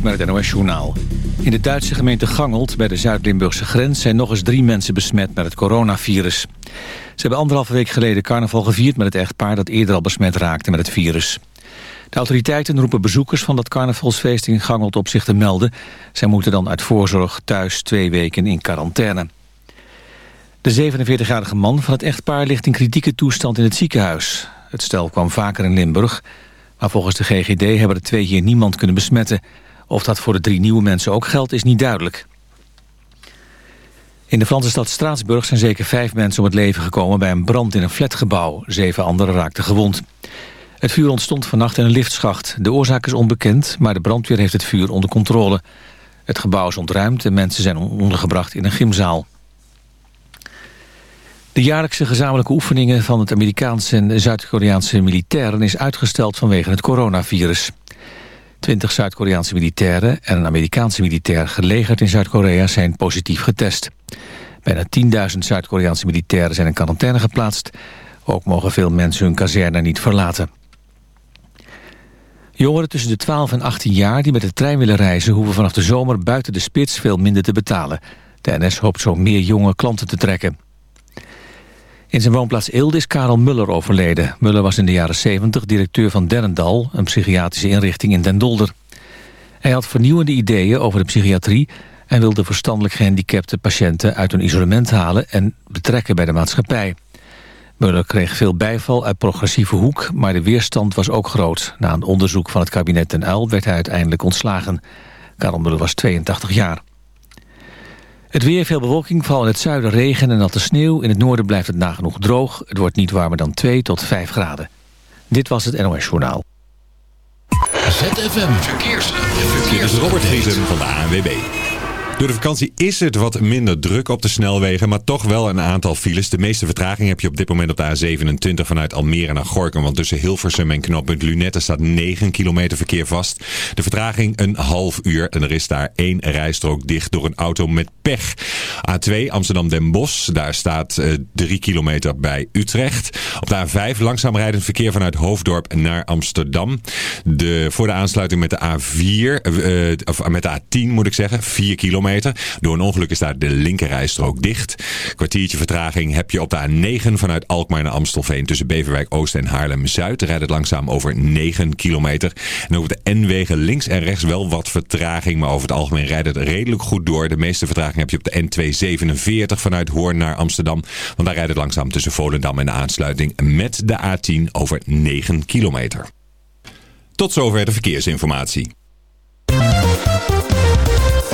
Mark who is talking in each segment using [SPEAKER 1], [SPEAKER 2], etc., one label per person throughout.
[SPEAKER 1] Met het NOS-journaal. In de Duitse gemeente Gangelt bij de Zuid-Limburgse grens... zijn nog eens drie mensen besmet met het coronavirus. Ze hebben anderhalve week geleden carnaval gevierd met het echtpaar... dat eerder al besmet raakte met het virus. De autoriteiten roepen bezoekers van dat carnavalsfeest in Gangelt op zich te melden. Zij moeten dan uit voorzorg thuis twee weken in quarantaine. De 47-jarige man van het echtpaar ligt in kritieke toestand in het ziekenhuis. Het stel kwam vaker in Limburg... Maar volgens de GGD hebben de twee hier niemand kunnen besmetten. Of dat voor de drie nieuwe mensen ook geldt, is niet duidelijk. In de Franse stad Straatsburg zijn zeker vijf mensen om het leven gekomen... bij een brand in een flatgebouw. Zeven anderen raakten gewond. Het vuur ontstond vannacht in een liftschacht. De oorzaak is onbekend, maar de brandweer heeft het vuur onder controle. Het gebouw is ontruimd en mensen zijn ondergebracht in een gymzaal. De jaarlijkse gezamenlijke oefeningen van het Amerikaanse en Zuid-Koreaanse militairen is uitgesteld vanwege het coronavirus. Twintig Zuid-Koreaanse militairen en een Amerikaanse militair gelegerd in Zuid-Korea zijn positief getest. Bijna 10.000 Zuid-Koreaanse militairen zijn in quarantaine geplaatst. Ook mogen veel mensen hun kazerne niet verlaten. Jongeren tussen de 12 en 18 jaar die met de trein willen reizen... hoeven vanaf de zomer buiten de spits veel minder te betalen. De NS hoopt zo meer jonge klanten te trekken. In zijn woonplaats Eelde is Karel Muller overleden. Muller was in de jaren 70 directeur van Derndal, een psychiatrische inrichting in Den Dolder. Hij had vernieuwende ideeën over de psychiatrie... en wilde verstandelijk gehandicapte patiënten uit hun isolement halen... en betrekken bij de maatschappij. Muller kreeg veel bijval uit progressieve hoek... maar de weerstand was ook groot. Na een onderzoek van het kabinet Den Uyl werd hij uiteindelijk ontslagen. Karel Muller was 82 jaar. Het weer, veel bewolking, vooral in het zuiden regen en natte sneeuw. In het noorden blijft het nagenoeg droog. Het wordt niet warmer dan 2 tot 5 graden. Dit was het NOS Journaal.
[SPEAKER 2] ZFM Verkeers. Verkeers. Robert Vriesen van de ANWB. Door de vakantie is het wat minder druk op de snelwegen, maar toch wel een aantal files. De meeste vertraging heb je op dit moment op de A27 vanuit Almere naar Gorkum. Want tussen Hilversum en knooppunt Lunette staat 9 kilometer verkeer vast. De vertraging een half uur en er is daar één rijstrook dicht door een auto met pech. A2 Amsterdam-Den Bosch, daar staat uh, eh, 3 kilometer bij Utrecht. Op de A5 langzaam rijdend verkeer vanuit Hoofddorp naar Amsterdam. De, voor de aansluiting met de A4, uh, eh, of met de A10 moet ik zeggen, 4 kilometer. Door een ongeluk is daar de linkerrijstrook dicht. Kwartiertje vertraging heb je op de A9 vanuit Alkmaar naar Amstelveen tussen Beverwijk Oost en Haarlem-Zuid. Rijdt het langzaam over 9 kilometer. En over de N-wegen links en rechts wel wat vertraging, maar over het algemeen rijdt het redelijk goed door. De meeste vertraging heb je op de N247 vanuit Hoorn naar Amsterdam. Want daar rijdt het langzaam tussen Volendam en de aansluiting met de A10 over 9 kilometer. Tot zover de verkeersinformatie.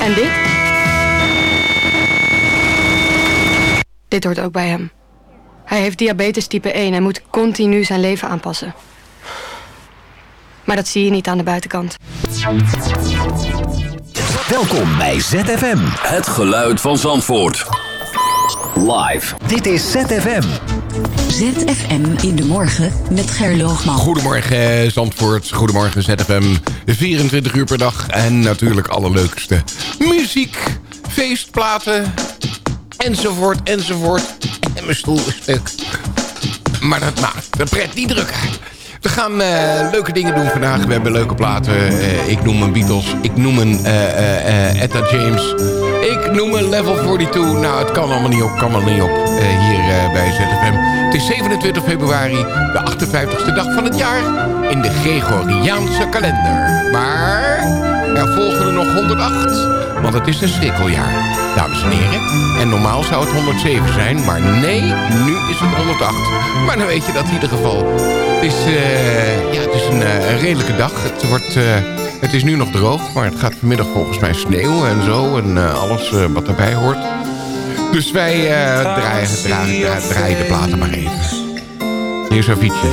[SPEAKER 3] en dit? Dit hoort ook bij hem. Hij heeft diabetes type 1 en moet continu zijn leven aanpassen. Maar dat zie je niet aan de buitenkant.
[SPEAKER 4] Welkom bij ZFM.
[SPEAKER 5] Het geluid van Zandvoort. Live.
[SPEAKER 4] Dit is ZFM.
[SPEAKER 6] ZFM in de morgen met Gerloogman.
[SPEAKER 7] Goedemorgen Zandvoort, goedemorgen ZFM. 24 uur per dag en natuurlijk allerleukste muziek, feestplaten, enzovoort, enzovoort. En mijn stoel is stuk. Maar dat maakt de pret niet drukker. We gaan uh, leuke dingen doen vandaag. We hebben leuke platen. Uh, ik noem een Beatles. Ik noem een uh, Etta James. Ik noem een Level 42. Nou, het kan allemaal niet op. Kan allemaal niet op. hier bij ZFM. Het is 27 februari. De 58ste dag van het jaar. In de Gregoriaanse kalender. Maar er volgen er nog 108. Want het is een schrikkeljaar, dames en heren. En normaal zou het 107 zijn, maar nee, nu is het 108. Maar dan weet je dat in ieder geval. Het is, uh, ja, het is een, uh, een, redelijke dag. Het, wordt, uh, het is nu nog droog, maar het gaat vanmiddag volgens mij sneeuwen en zo. En alles wat erbij hoort. Dus wij draaien, draaien, draaien de platen maar even. Hier is Avicii.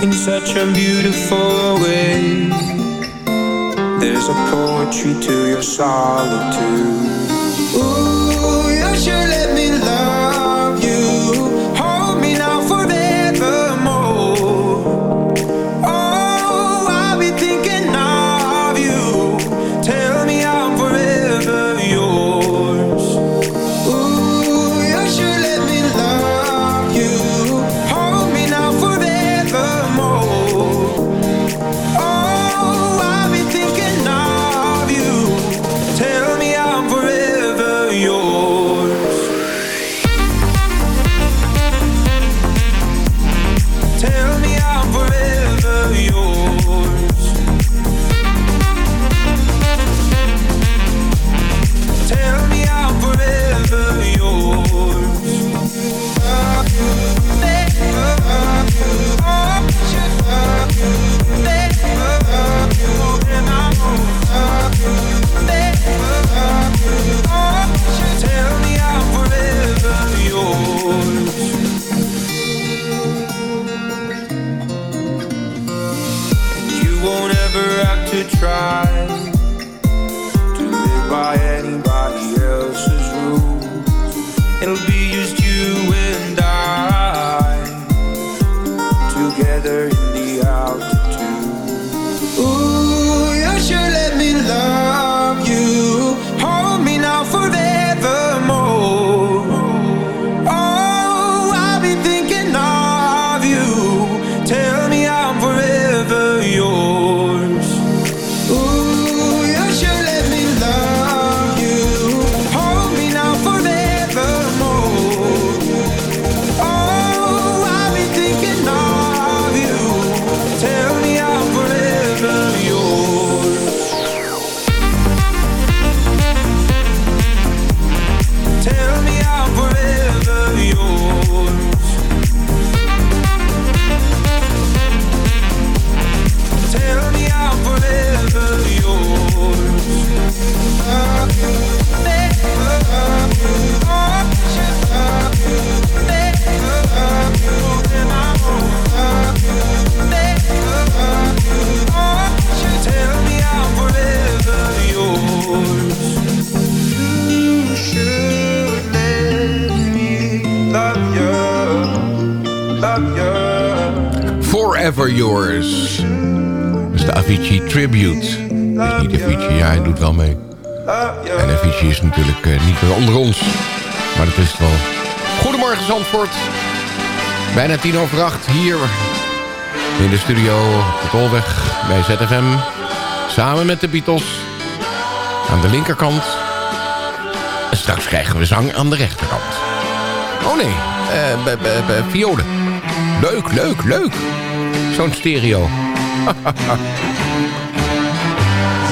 [SPEAKER 7] In such a beautiful way There's a poetry to your solitude. Ooh, Tribute. Is niet Avicii, ja, hij doet wel mee. En Avicii is natuurlijk eh, niet onder ons. Maar dat is het wel. Goedemorgen Zandvoort. Bijna tien over acht hier in de studio op de Tolweg bij ZFM. Samen met de Beatles. Aan de linkerkant. En straks krijgen we zang aan de rechterkant. Oh nee, bij violen. Leuk, leuk, leuk. Zo'n stereo.
[SPEAKER 8] There's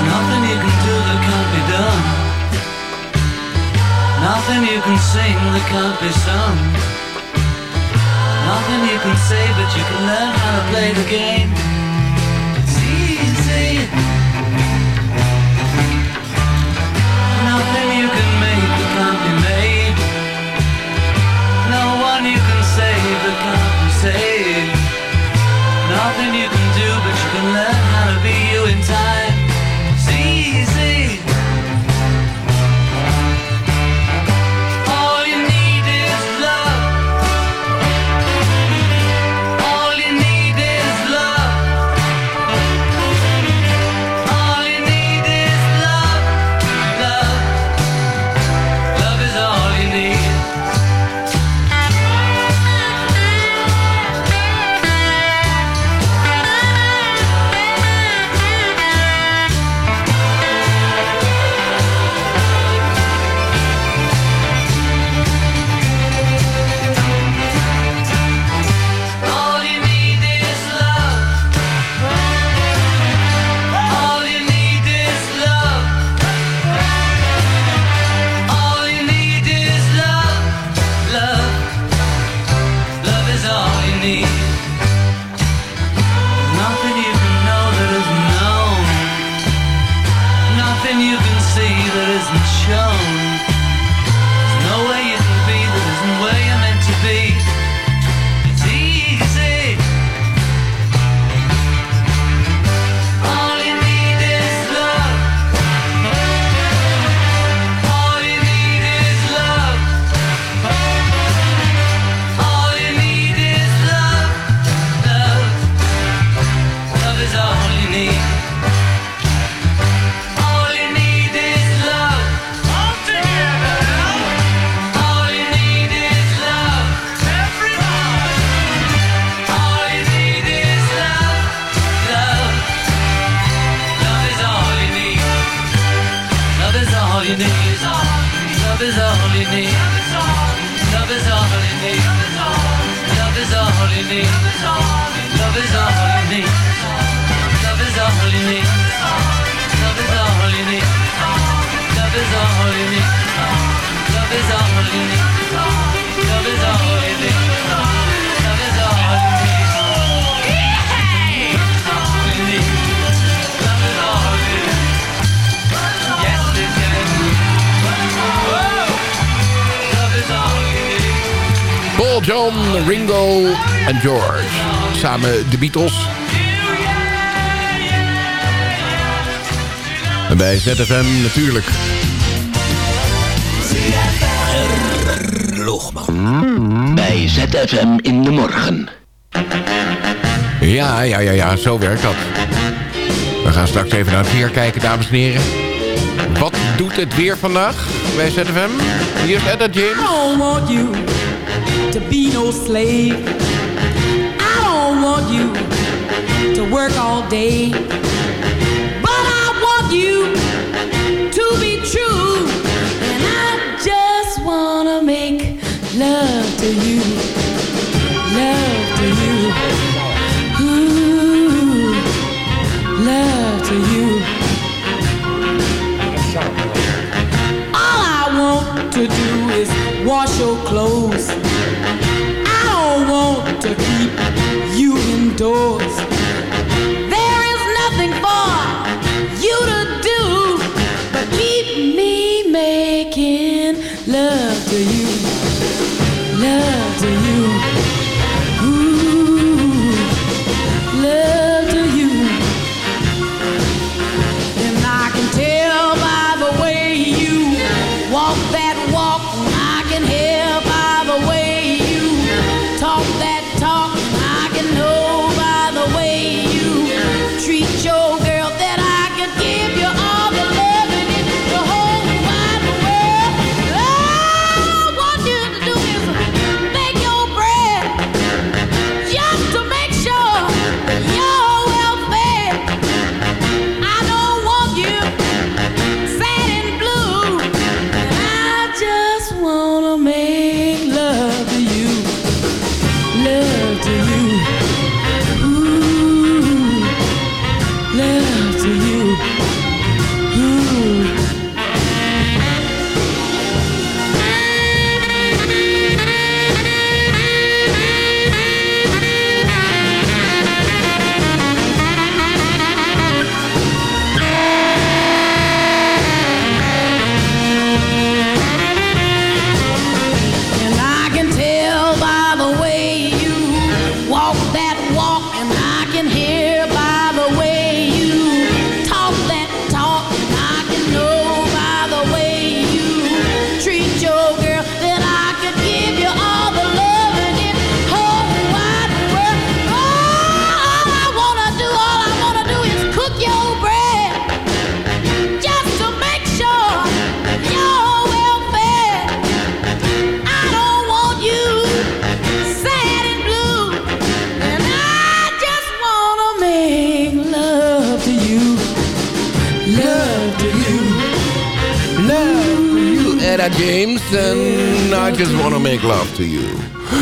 [SPEAKER 8] nothing you can do that can't be done. Nothing you can sing that can't be sung. Nothing you can say, but you can learn how to play the game. It's easy. Nothing you can make that can't be made.
[SPEAKER 9] No one you can save that can't be saved nothing you can do, but you can learn how to be you
[SPEAKER 10] in time. En George. Samen de Beatles. En bij ZFM natuurlijk.
[SPEAKER 11] Loogman. Bij ZFM in de morgen.
[SPEAKER 10] Ja, ja, ja, ja, zo werkt dat. We gaan straks even naar het weer kijken, dames en heren. Wat doet het weer vandaag bij ZFM? Hier is Edda James.
[SPEAKER 12] I don't want you to be no slave. To work all day.
[SPEAKER 10] Edda James en I just wanna make love to you.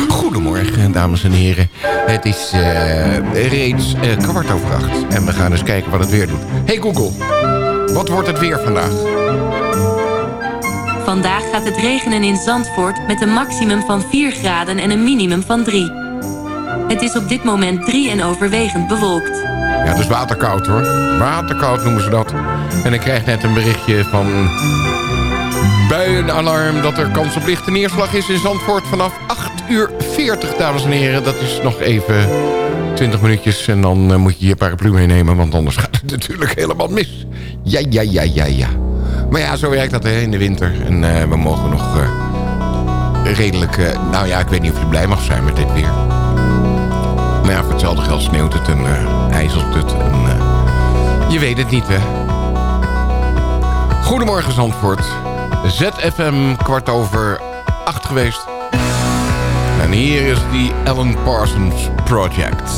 [SPEAKER 10] Goedemorgen, dames en heren. Het is eh, reeds eh, kwart over acht. En we gaan eens kijken wat het weer doet. Hey Google, wat wordt het weer vandaag?
[SPEAKER 13] Vandaag gaat het regenen in Zandvoort met een maximum van 4 graden en een minimum van 3. Het is op dit moment 3 en overwegend bewolkt.
[SPEAKER 10] Ja, is waterkoud hoor. Waterkoud noemen ze dat. En ik krijg net een berichtje van buienalarm... dat er kans op lichte neerslag is in Zandvoort vanaf 8 uur 40, dames en heren. Dat is nog even 20 minuutjes en dan eh, moet je je paraplu meenemen... want anders gaat het natuurlijk helemaal mis. Ja, ja, ja, ja, ja. Maar ja, zo werkt dat hè, in de winter. En eh, we mogen nog eh, redelijk... nou ja, ik weet niet of je blij mag zijn met dit weer. Maar ja, voor hetzelfde geld sneeuwt het en ijzelt het. En, je weet het niet, hè. Goedemorgen, Zandvoort. ZFM kwart over acht geweest. En hier is die Alan Parsons Project.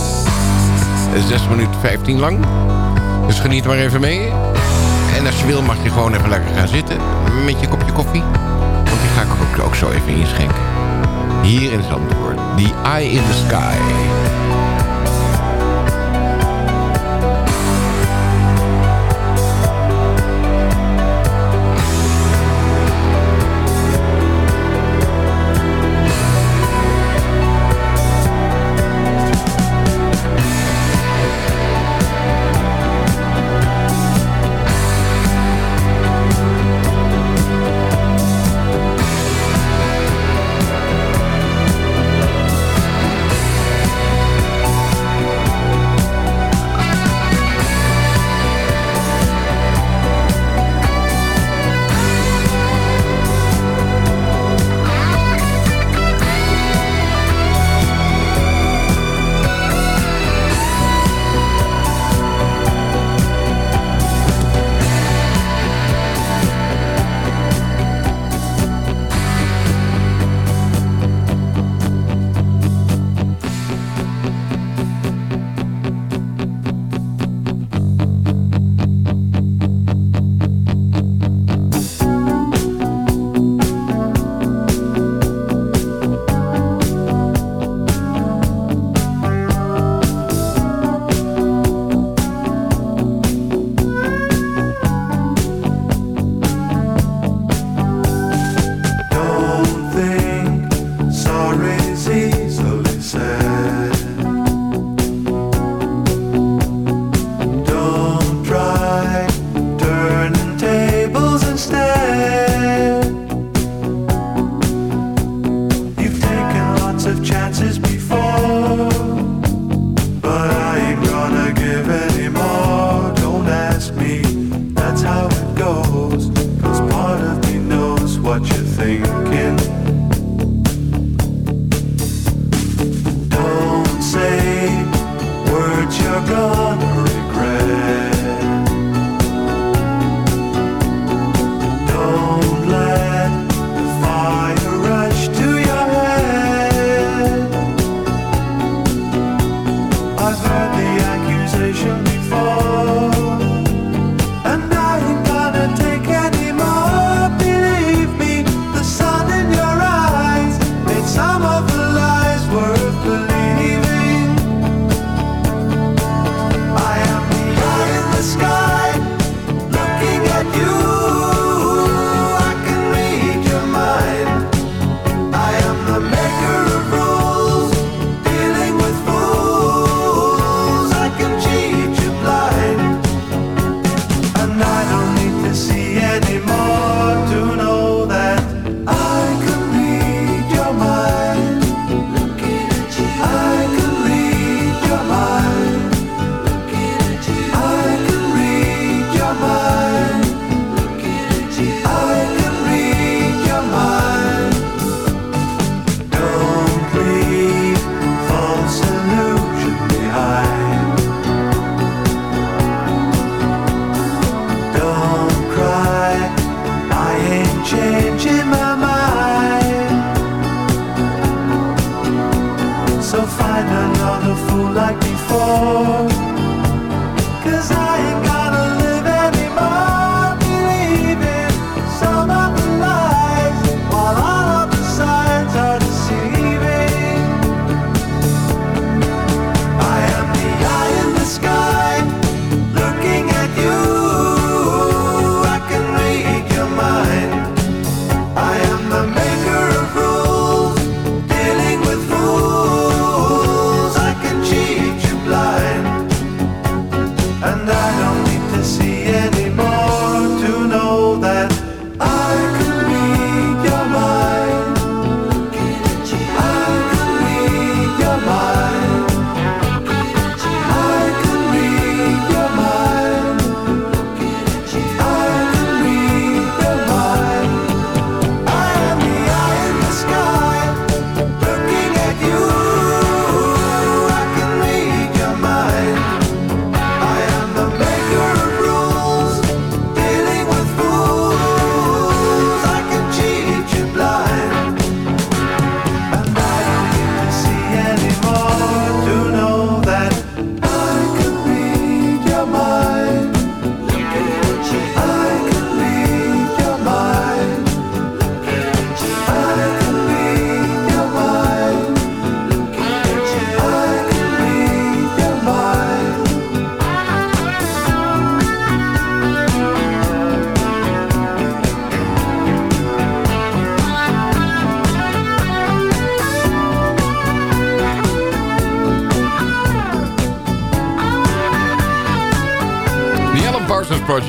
[SPEAKER 10] 6 minuten 15 lang. Dus geniet maar even mee. En als je wil mag je gewoon even lekker gaan zitten. Met je kopje koffie. Want die ga ik ook, ook zo even inschenken.
[SPEAKER 14] Hier in Zandvoort. The Eye in the Sky.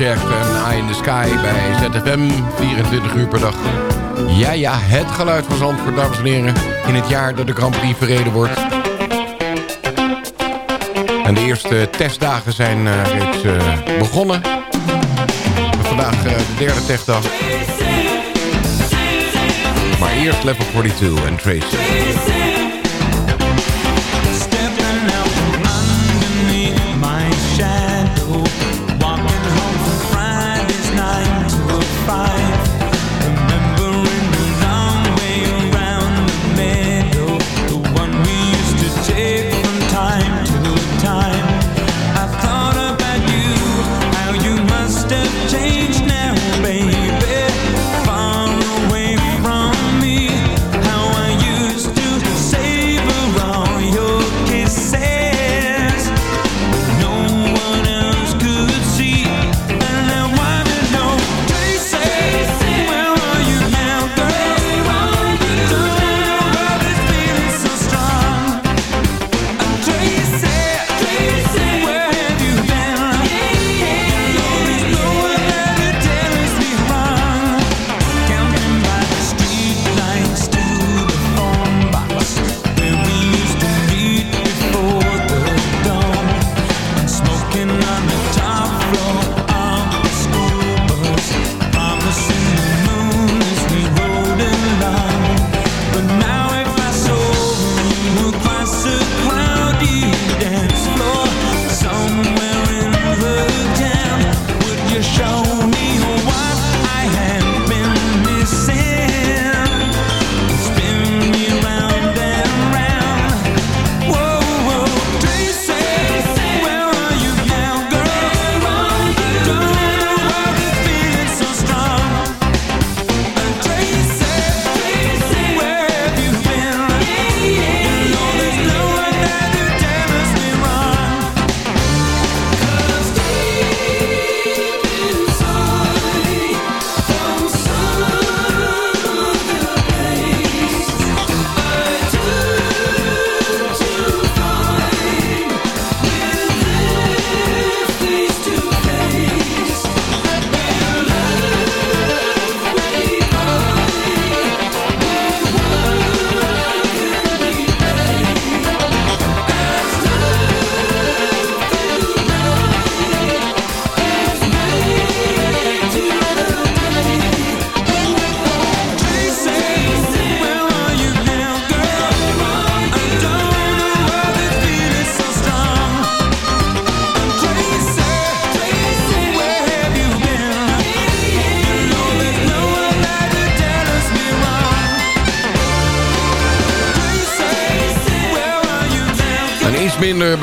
[SPEAKER 15] En Eye in the Sky bij ZFM. 24 uur per dag. Ja, ja, het geluid van Zandvoort, dames en heren. In het jaar dat de Grand Prix verreden wordt. En de eerste testdagen zijn reeds uh, begonnen. Vandaag uh, de derde testdag. Maar eerst Level 42 en Tracy.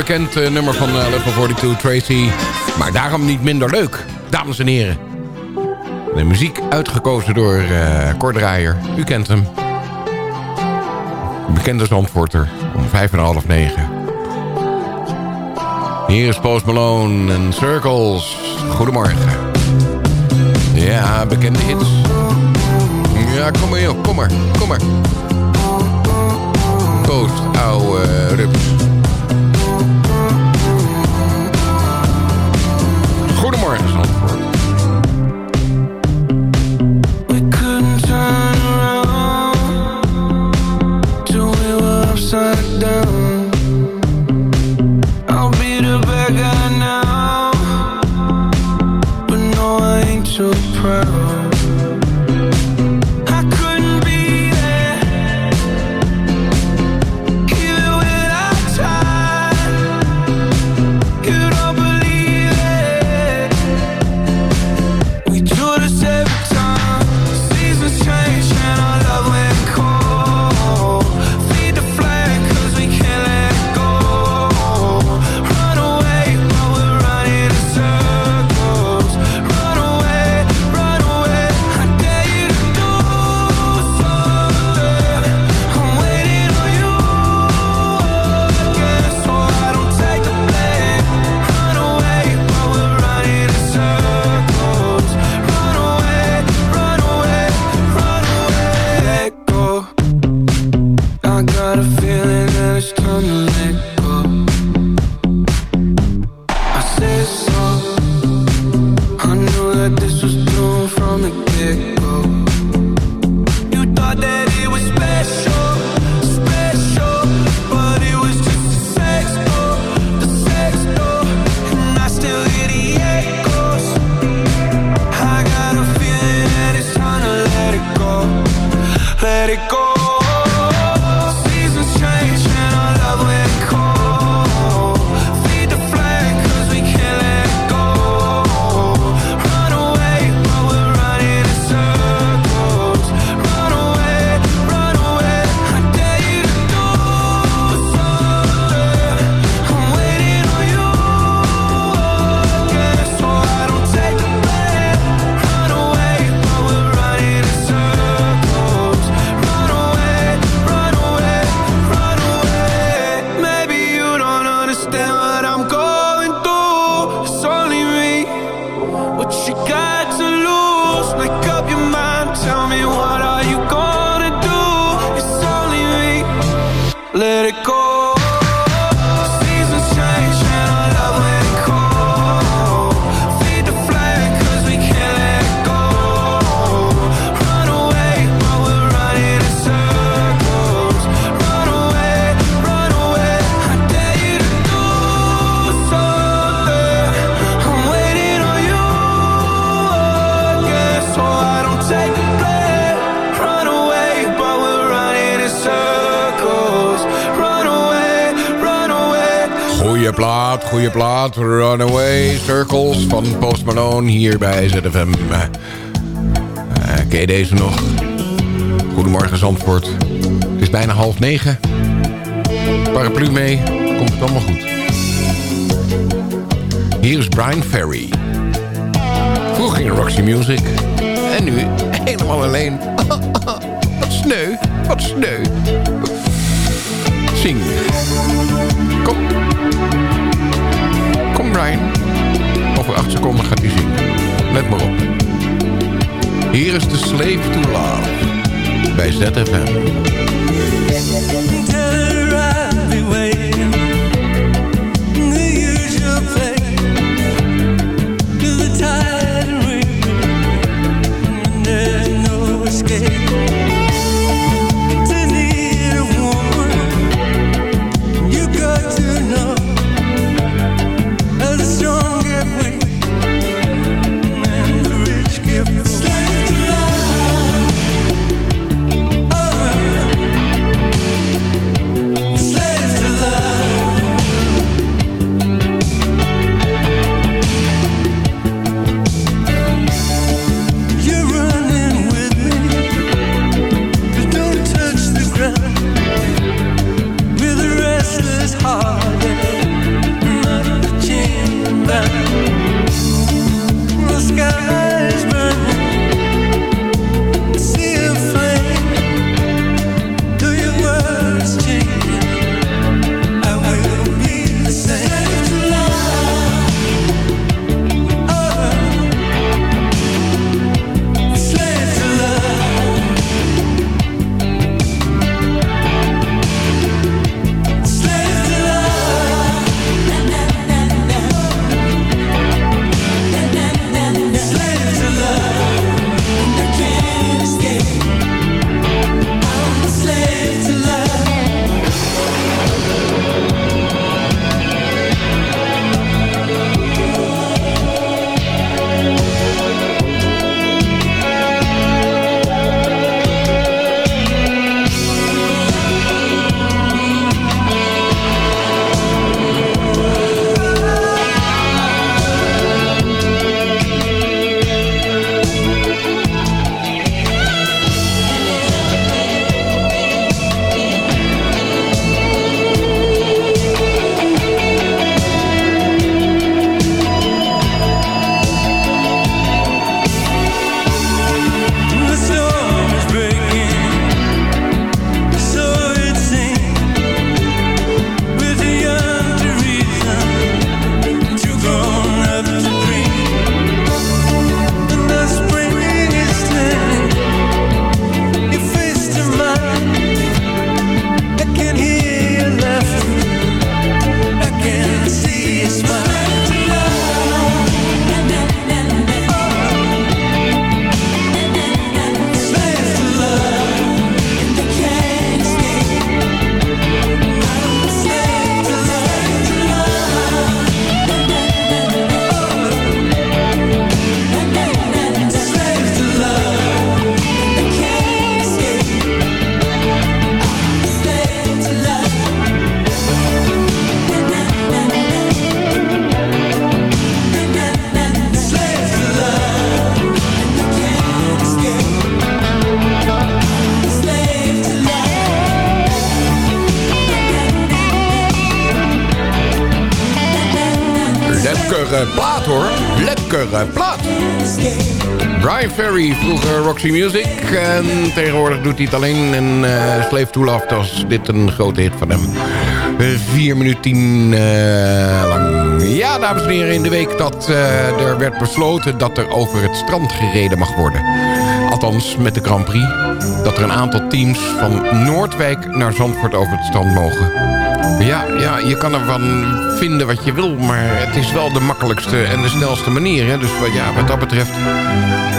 [SPEAKER 15] Bekend uh, nummer van uh, Level 42, Tracy. Maar daarom niet minder leuk, dames en heren. De muziek uitgekozen door uh. U kent hem. Bekende Zandvoorter. Om vijf en half negen. Hier is Post Malone en Circles. Goedemorgen. Ja, bekende hits. Ja, kom maar joh, kom maar, kom maar. Post, ouwe rups.
[SPEAKER 7] Upside down.
[SPEAKER 10] plaat Runaway Circles van Post Malone hier bij ZFM. Uh, eh, ken deze nog? Goedemorgen Zandvoort. Het is bijna half negen. Paraplu mee, komt het allemaal goed. Hier is Brian Ferry. Vroeger ging Roxy Music. En nu helemaal alleen. Wat sneu, wat sneu. Zing. Kom. Come Over acht seconden gaat hij zien. Let maar op. Hier is de Slave to Love bij ZFM.
[SPEAKER 7] Vroeger Roxy Music. En tegenwoordig doet hij het alleen. En uh, Slave to was dit een grote hit van hem. Uh, 4 minuten 10 uh, lang. Ja, dames en heren, in de week dat uh, er werd besloten... dat er over het strand gereden mag worden. Althans, met de Grand Prix. Dat er een aantal teams van Noordwijk naar Zandvoort over het strand mogen. Ja, ja, je kan ervan vinden wat je wil, maar het is wel de makkelijkste en de snelste manier. Hè? Dus ja, wat dat betreft,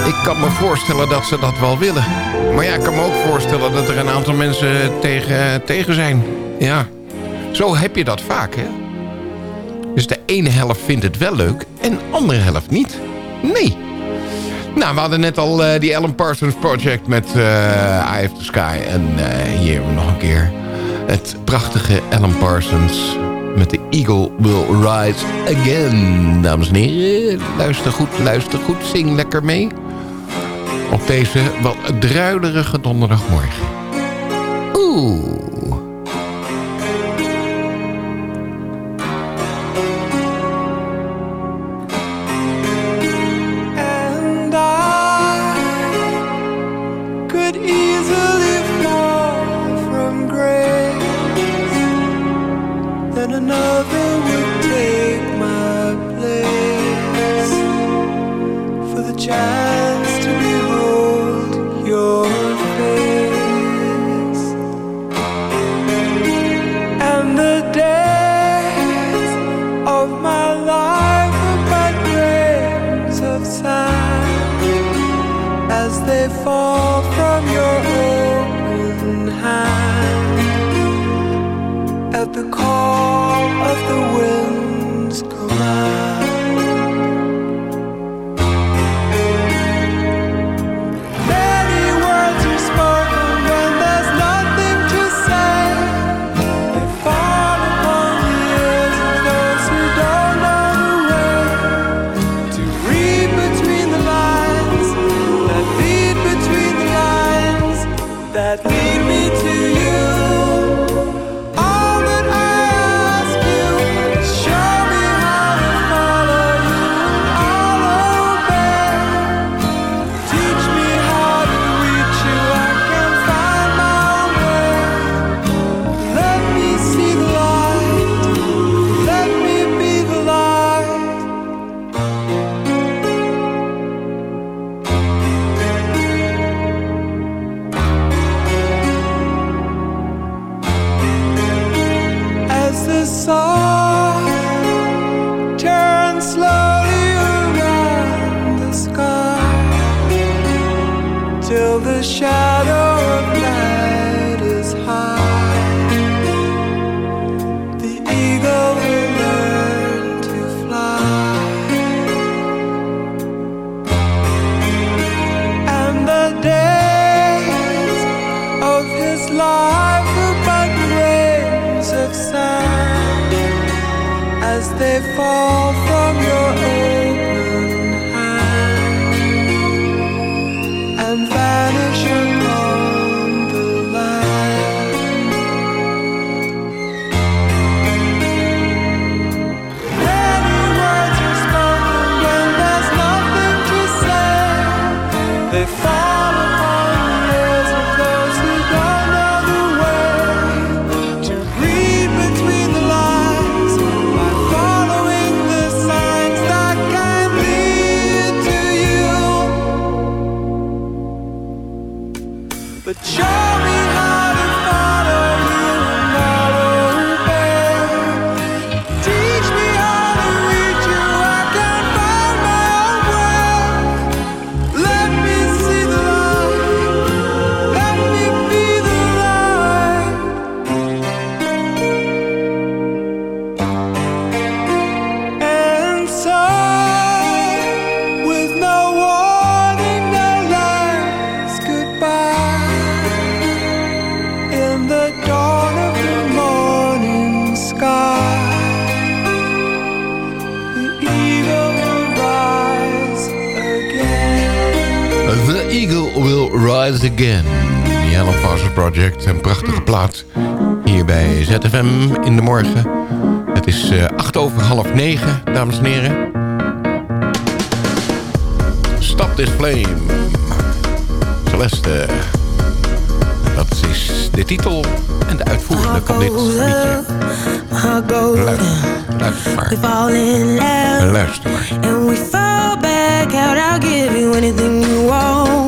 [SPEAKER 7] ik kan me voorstellen dat ze dat wel willen. Maar ja, ik kan me ook voorstellen dat er een aantal mensen tegen, tegen zijn. Ja, zo heb je dat vaak, hè? Dus de ene helft vindt het wel leuk en de andere helft niet. Nee. Nou, we hadden net al uh, die Alan Parsons Project met uh, Eye of the Sky. En uh, hier nog een keer het prachtige Alan Parsons met de Eagle Will Rise Again. Dames en heren, luister goed, luister goed, zing lekker mee. Op deze wat druilerige donderdagmorgen. Oeh.
[SPEAKER 10] Again.
[SPEAKER 7] The Alan Parsons Project. Een prachtige plaat. Hier bij ZFM in de morgen. Het
[SPEAKER 10] is eh, acht over half negen, dames en heren. Stop this flame. Celeste. Dat is de titel en de uitvoerende van dit liedje. Luister, maar. Luister maar.
[SPEAKER 16] and we fall back out. I'll give you anything you want,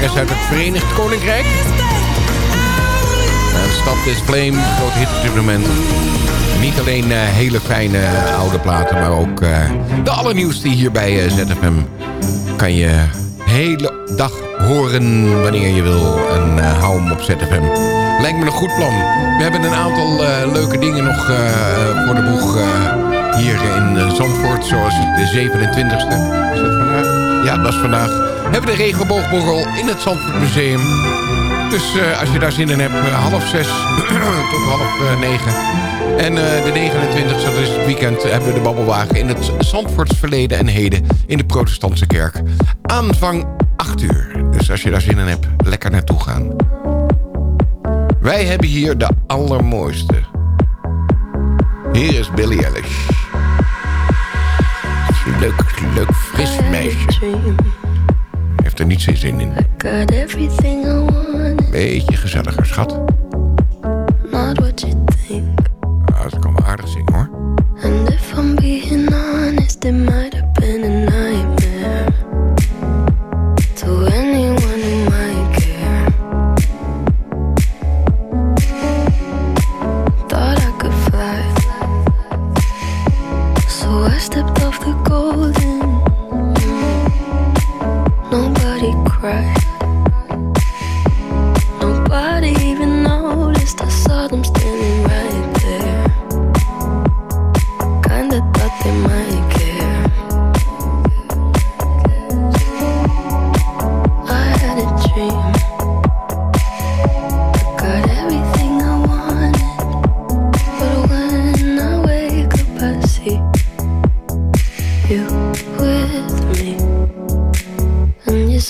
[SPEAKER 10] Zangeres uit het Verenigd Koninkrijk. En Stop This Flame, groot hit. Niet alleen eh, hele fijne oude platen, maar ook eh, de allernieuwste hier bij eh, ZFM. Kan je hele dag horen wanneer je wil. En eh, hou hem op ZFM. Lijkt me een goed plan. We hebben een aantal eh, leuke dingen nog eh, voor de boeg eh, hier in eh, Zandvoort. Zoals de 27e. Is dat vandaag? Ja, dat is vandaag. Hebben de regenboogborrel in het Zandvoort Museum. Dus eh, als je daar zin in hebt, eh, half zes tot half eh, negen. En de 29 dat is het weekend, hebben we de babbelwagen in het Zandvoorts verleden en heden in de protestantse kerk. Aanvang 8 uur. Dus als je daar zin in hebt, lekker naartoe gaan. Wij hebben hier de allermooiste. Hier is Billy Eilish. Het is een leuk, leuk fris meisje. Heeft er niet zin zin in. Beetje gezelliger, schat.
[SPEAKER 16] not what you think.
[SPEAKER 10] Ja, ze kan wel aardig zingen, hoor.
[SPEAKER 16] And if I'm being honest, it might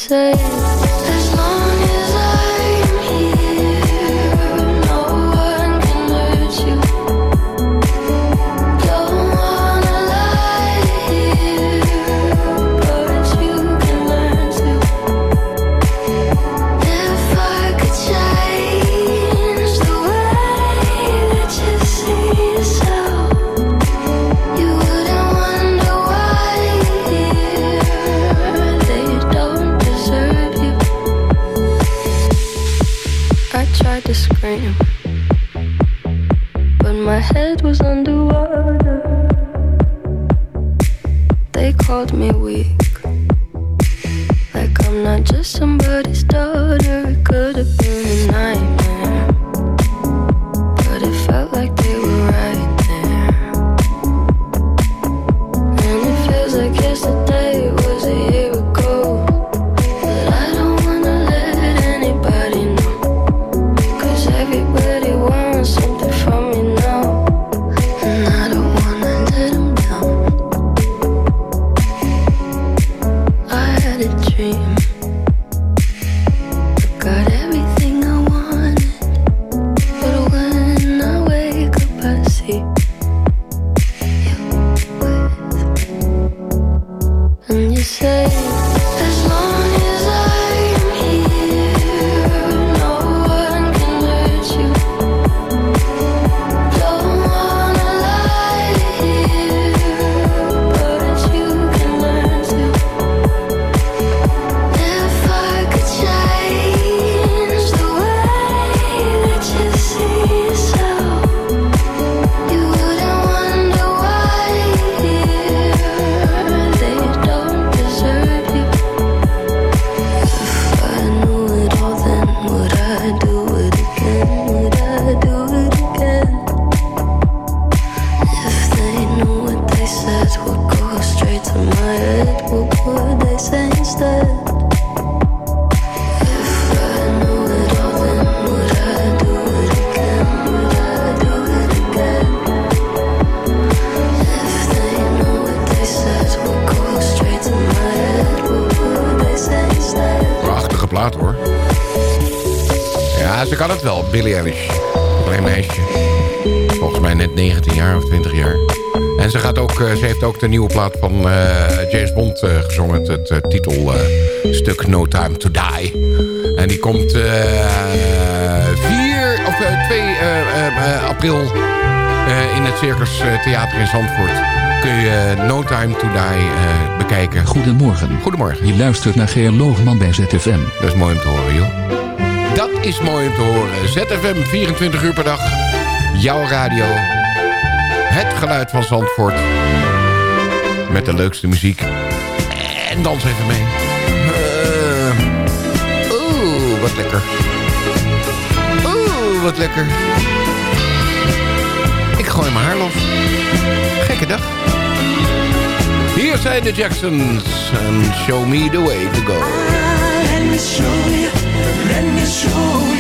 [SPEAKER 17] say.
[SPEAKER 10] Een de nieuwe plaat van eh, James Bond eh, gezongen. Het, eh, titelstuk No Time To Die. En die komt 4 of 2 april in het Circus Theater in Zandvoort kun je No Time To Die bekijken.
[SPEAKER 18] Goedemorgen.
[SPEAKER 10] Goedemorgen.
[SPEAKER 18] Je luistert naar Geer Loogman bij ZFM.
[SPEAKER 10] Dat is mooi om te horen, joh. Dat is mooi om te horen. ZFM, 24 uur per dag. Jouw radio. Het geluid van Zandvoort. Met de leukste muziek. En dans even mee. Eh, oeh, wat lekker. Oeh, wat lekker. Ik gooi mijn haar los. Gekke dag. Hier zijn de Jacksons.
[SPEAKER 14] And show me the way to go. Ah, let me show you, let me show you.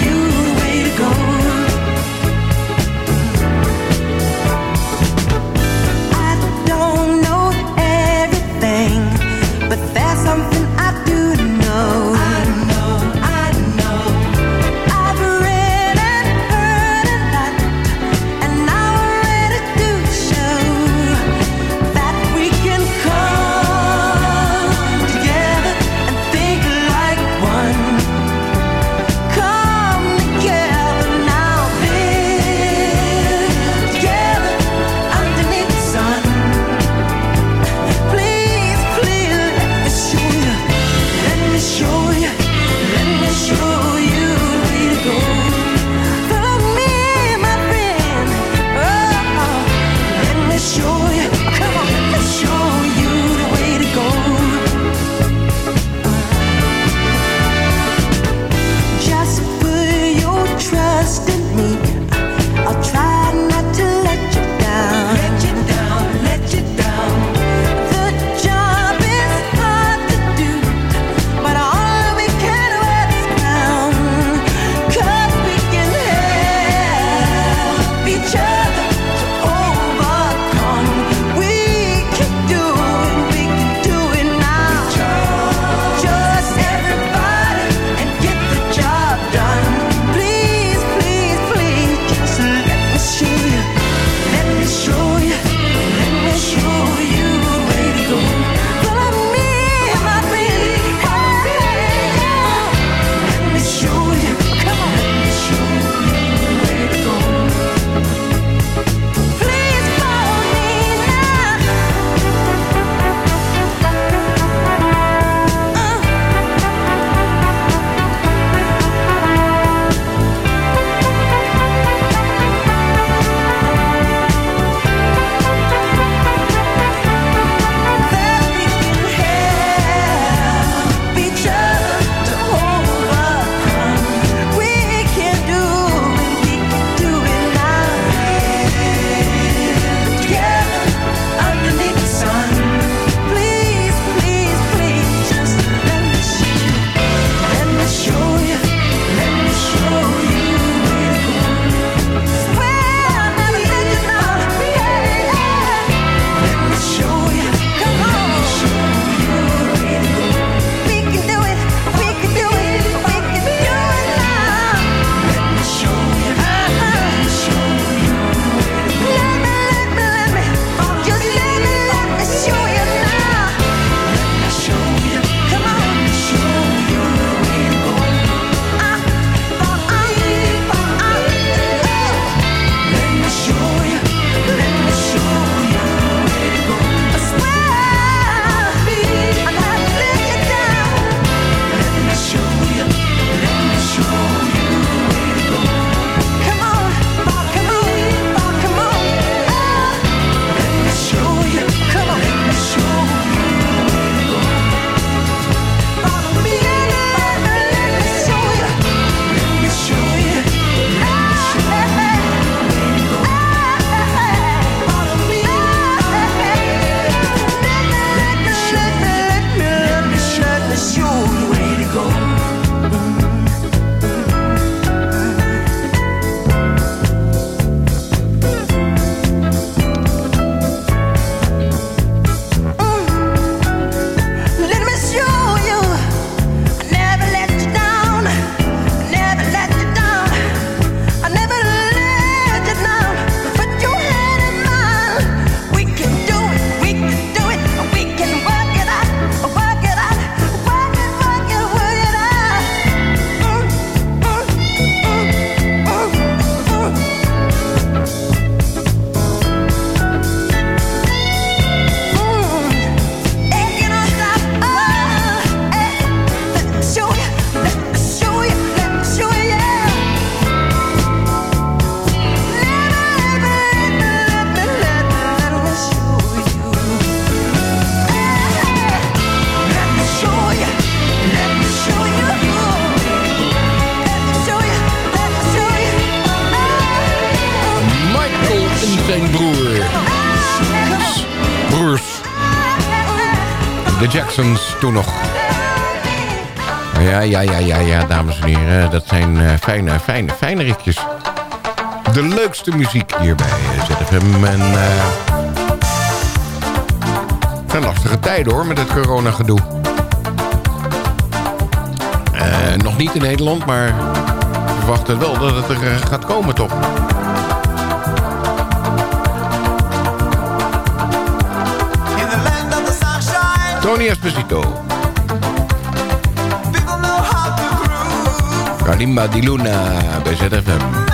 [SPEAKER 14] Ja, ja, ja, ja, dames en heren. Dat zijn eh, fijne, fijne, fijne ritjes. De leukste muziek hier bij eh, ZFM. En, eh, het zijn lastige tijden hoor, met het coronagedoe. Eh nog niet in Nederland, maar we verwachten wel dat het er eh, gaat komen toch. Tony Esposito. Kalimba Di Luna.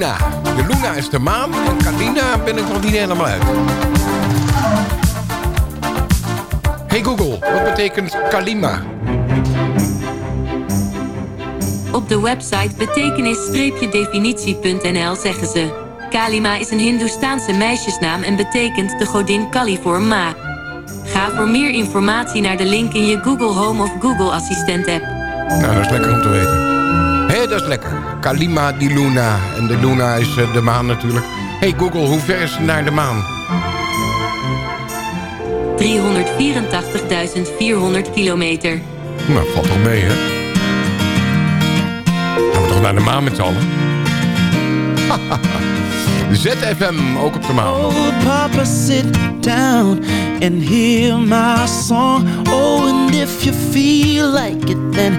[SPEAKER 14] Luna. De Luna is de maan en Kalina ben ik nog niet helemaal uit. Hey Google, wat betekent Kalima?
[SPEAKER 13] Op de website betekenis-definitie.nl zeggen ze... Kalima is een Hindoestaanse meisjesnaam en betekent de godin Kali voor Ma. Ga voor meer informatie naar de link in je Google Home of Google Assistent app.
[SPEAKER 10] Nou, dat is lekker om te weten. Dat is lekker. Kalima di Luna. En de Luna is eh, de maan natuurlijk. Hey Google, hoe ver is het naar de maan?
[SPEAKER 13] 384.400 kilometer.
[SPEAKER 10] Nou, valt toch mee, hè? Gaan we toch naar de maan met z'n allen? ZFM, ook op de maan.
[SPEAKER 14] Oh, Papa, sit down and hear my song. Oh, and if you feel like it, then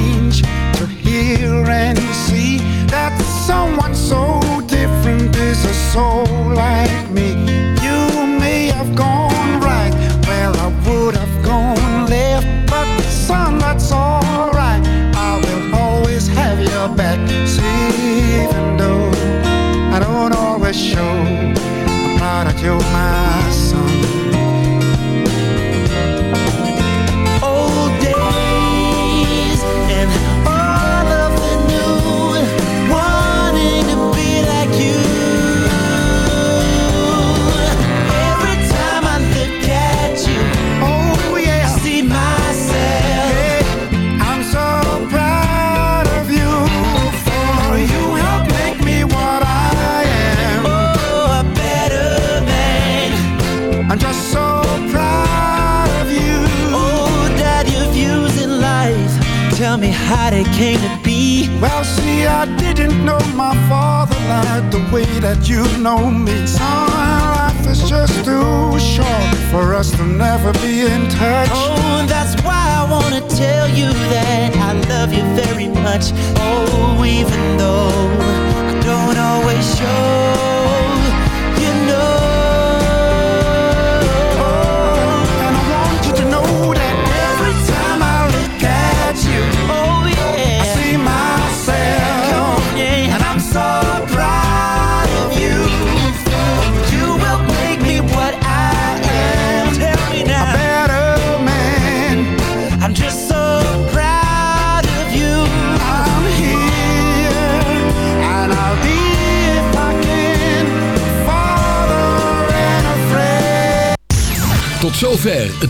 [SPEAKER 19] to hear and see that someone so different is a soul like me. You may have gone right, well, I would have